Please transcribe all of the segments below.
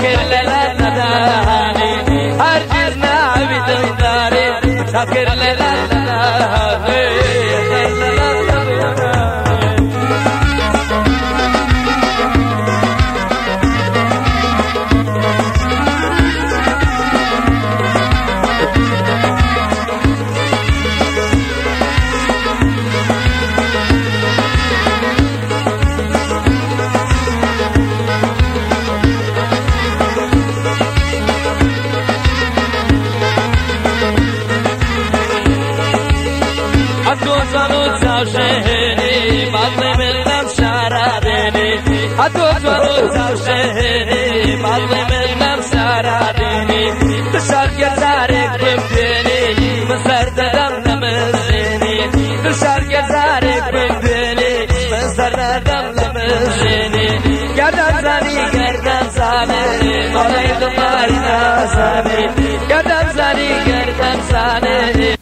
اگر لاني هر جل نه ملندي اگر قدم زاني مولاي دماري ناساني قدم زاني قدم زاني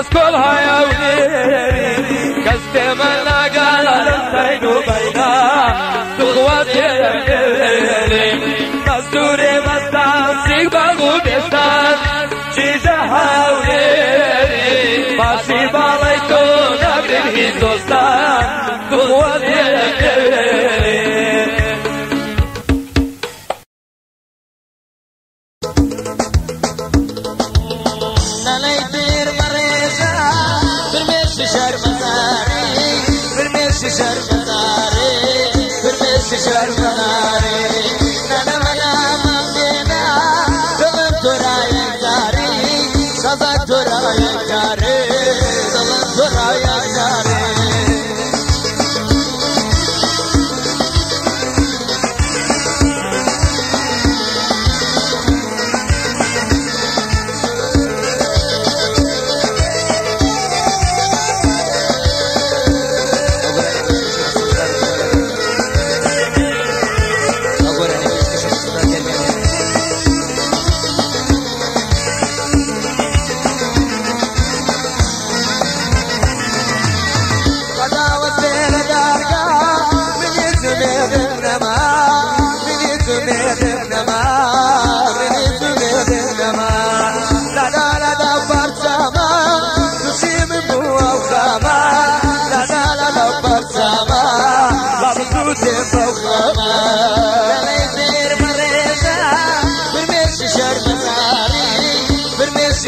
الناس كلها يا وليدي كستمنا قال الحسين وبين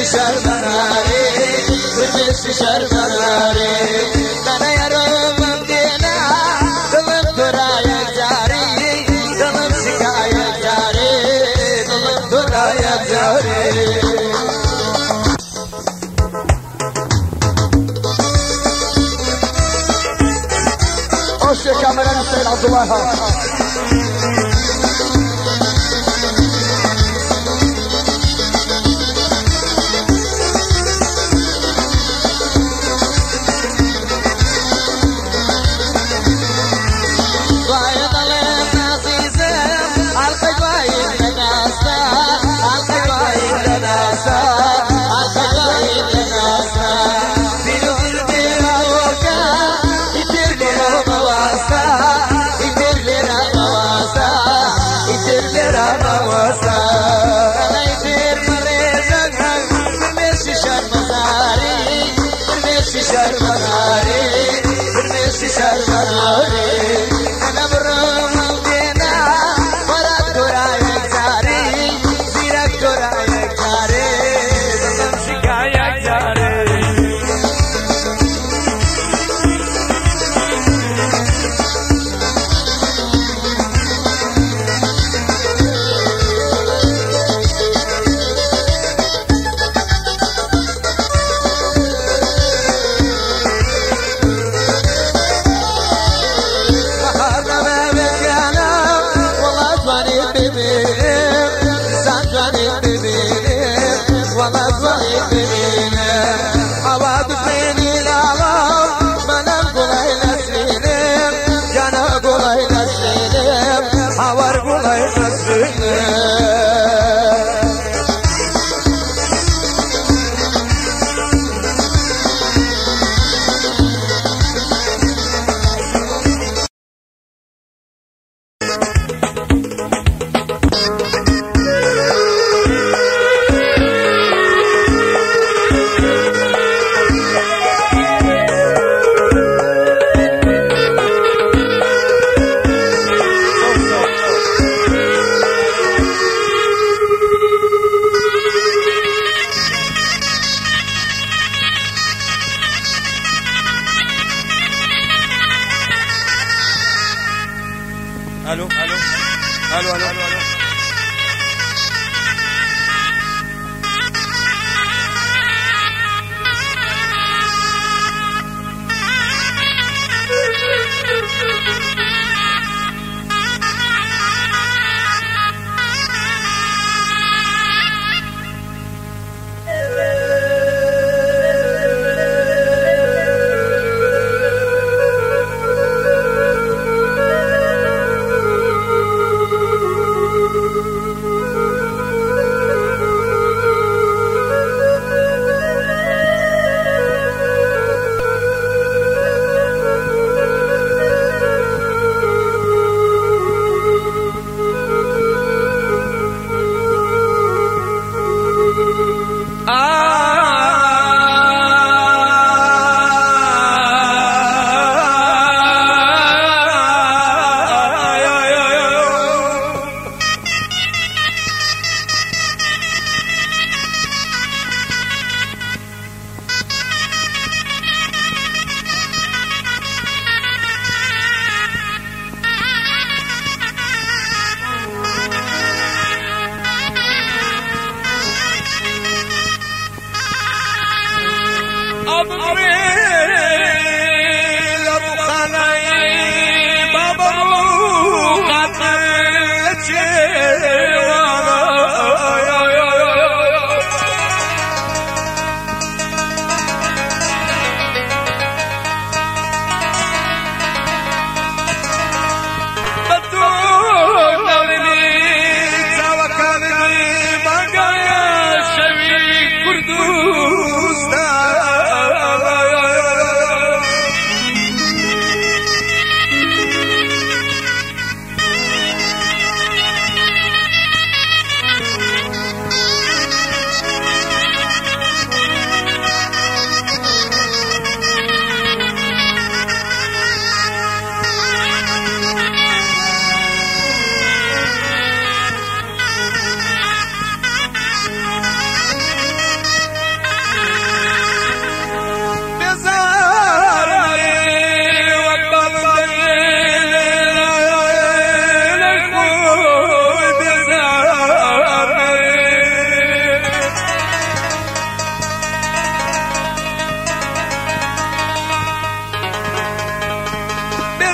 شر مراري وجس شر مراري أنا يا روم مدينة ظلم درايا جاري ظلم شكايا جاري ظلم درايا جاري. الشيخ عمران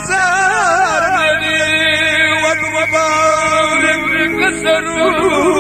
سارني وابغى بولك السرور